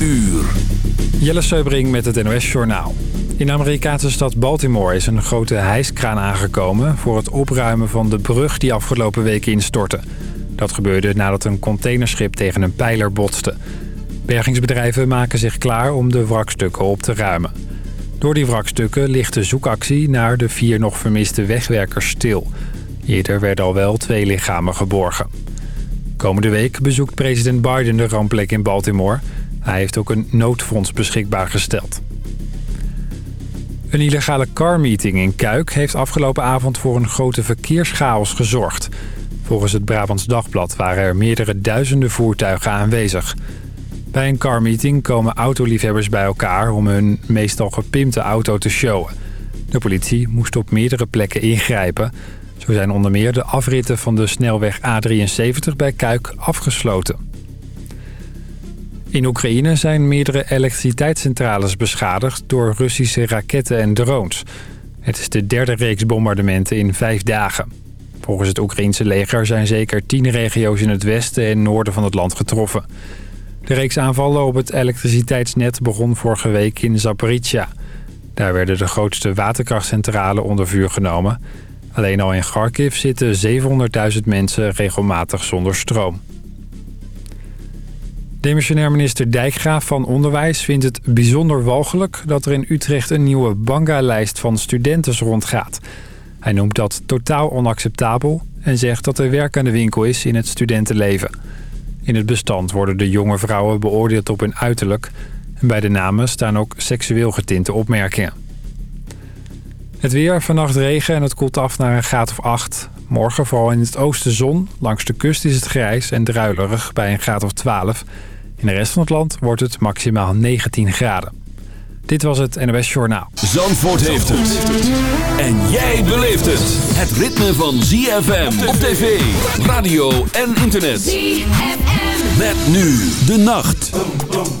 uur. Jelle Seubring met het NOS Journaal. In de Amerikaanse stad Baltimore is een grote hijskraan aangekomen... voor het opruimen van de brug die afgelopen weken instortte. Dat gebeurde nadat een containerschip tegen een pijler botste. Bergingsbedrijven maken zich klaar om de wrakstukken op te ruimen. Door die wrakstukken ligt de zoekactie naar de vier nog vermiste wegwerkers stil. Eerder werden al wel twee lichamen geborgen. Komende week bezoekt president Biden de rampplek in Baltimore. Hij heeft ook een noodfonds beschikbaar gesteld. Een illegale carmeeting in Kuik heeft afgelopen avond voor een grote verkeerschaos gezorgd. Volgens het Brabants Dagblad waren er meerdere duizenden voertuigen aanwezig. Bij een carmeeting komen autoliefhebbers bij elkaar om hun meestal gepimpte auto te showen. De politie moest op meerdere plekken ingrijpen. Zo zijn onder meer de afritten van de snelweg A73 bij Kuik afgesloten. In Oekraïne zijn meerdere elektriciteitscentrales beschadigd door Russische raketten en drones. Het is de derde reeks bombardementen in vijf dagen. Volgens het Oekraïense leger zijn zeker tien regio's in het westen en noorden van het land getroffen. De reeks aanvallen op het elektriciteitsnet begon vorige week in Zaporizhia. Daar werden de grootste waterkrachtcentrales onder vuur genomen. Alleen al in Kharkiv zitten 700.000 mensen regelmatig zonder stroom. Demissionair minister Dijkgraaf van Onderwijs vindt het bijzonder walgelijk... dat er in Utrecht een nieuwe banga-lijst van studenten rondgaat. Hij noemt dat totaal onacceptabel en zegt dat er werk aan de winkel is in het studentenleven. In het bestand worden de jonge vrouwen beoordeeld op hun uiterlijk... en bij de namen staan ook seksueel getinte opmerkingen. Het weer, vannacht regen en het koelt af naar een graad of 8. Morgen vooral in het oosten zon. Langs de kust is het grijs en druilerig bij een graad of 12. In de rest van het land wordt het maximaal 19 graden. Dit was het NOS Journaal. Zandvoort heeft het. En jij beleeft het. Het ritme van ZFM op tv, radio en internet. ZFM. Met nu de nacht. Boom, boom,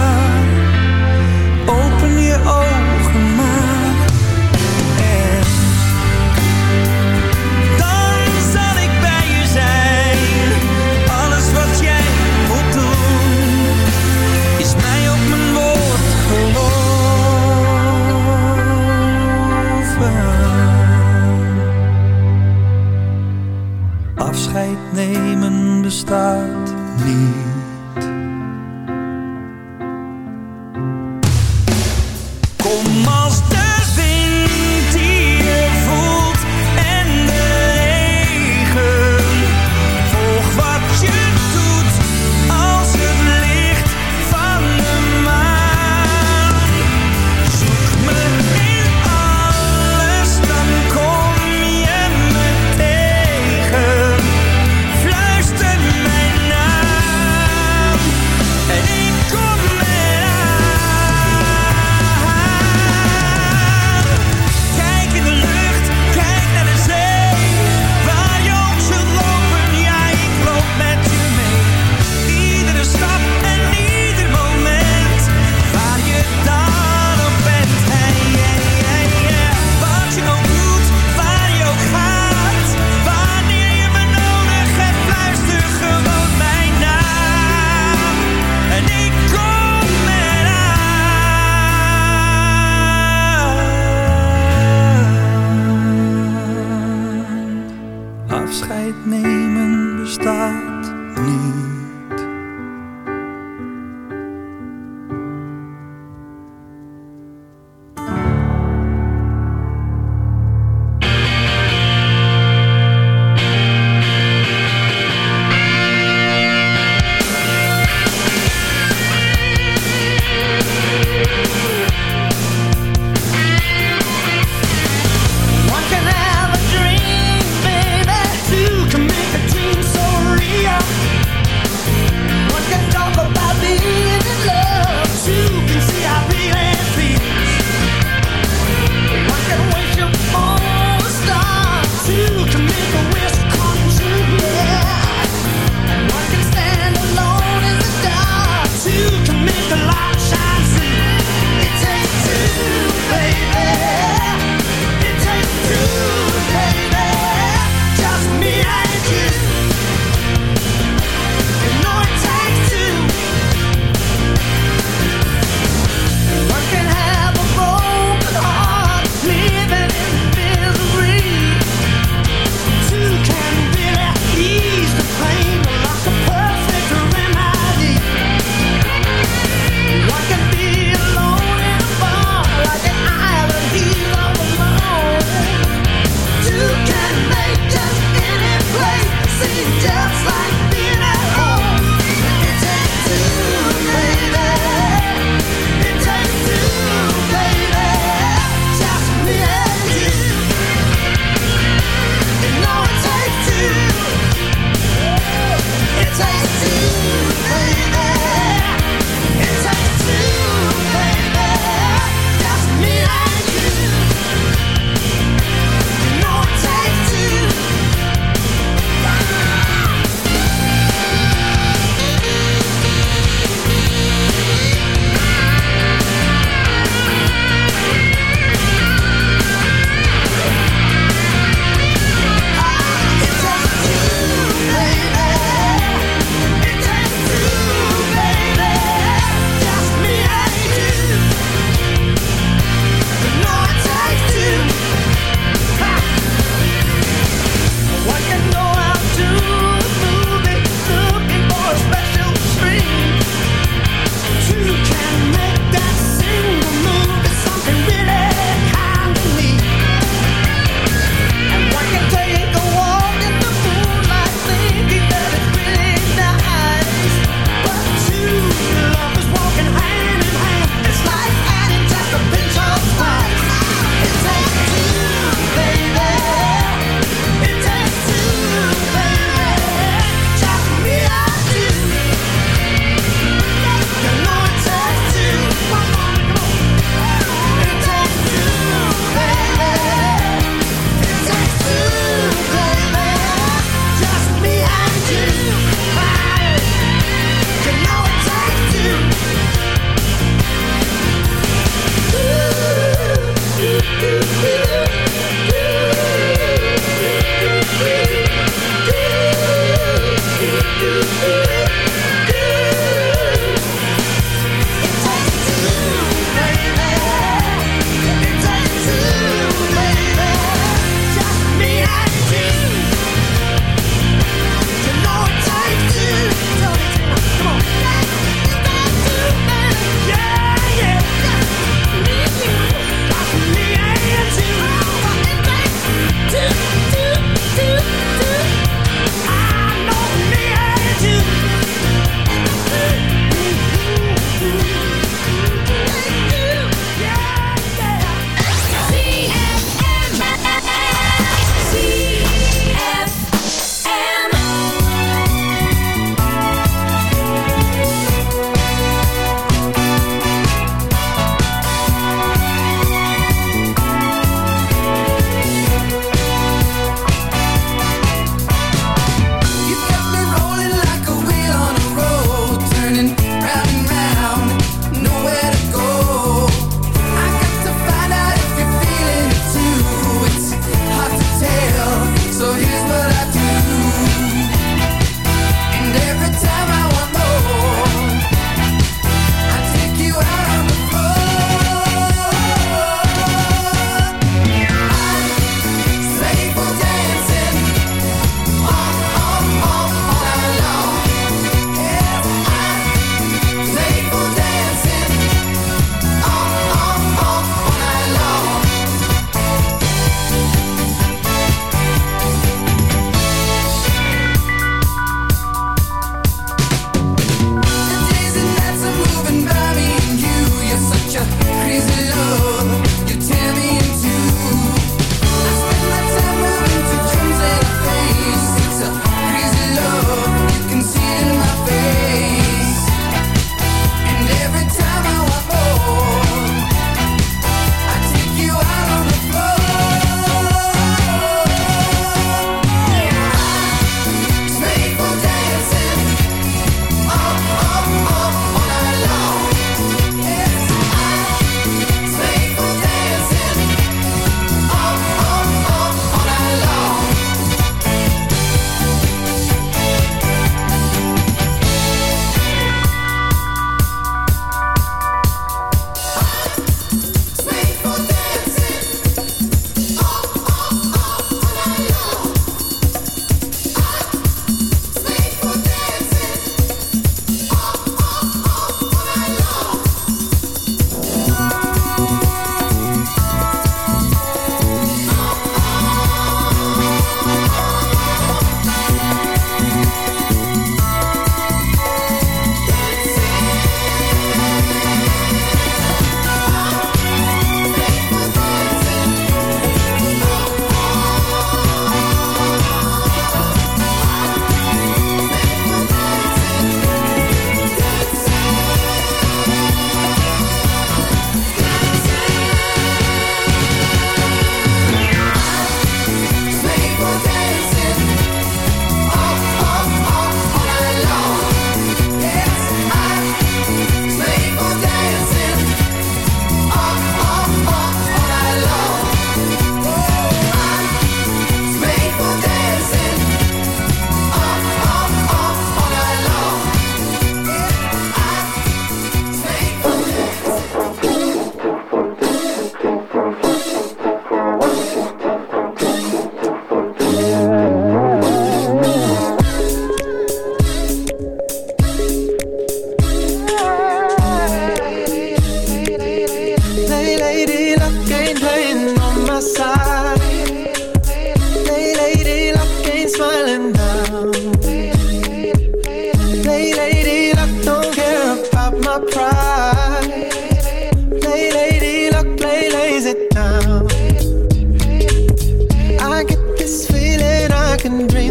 Dream.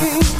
walking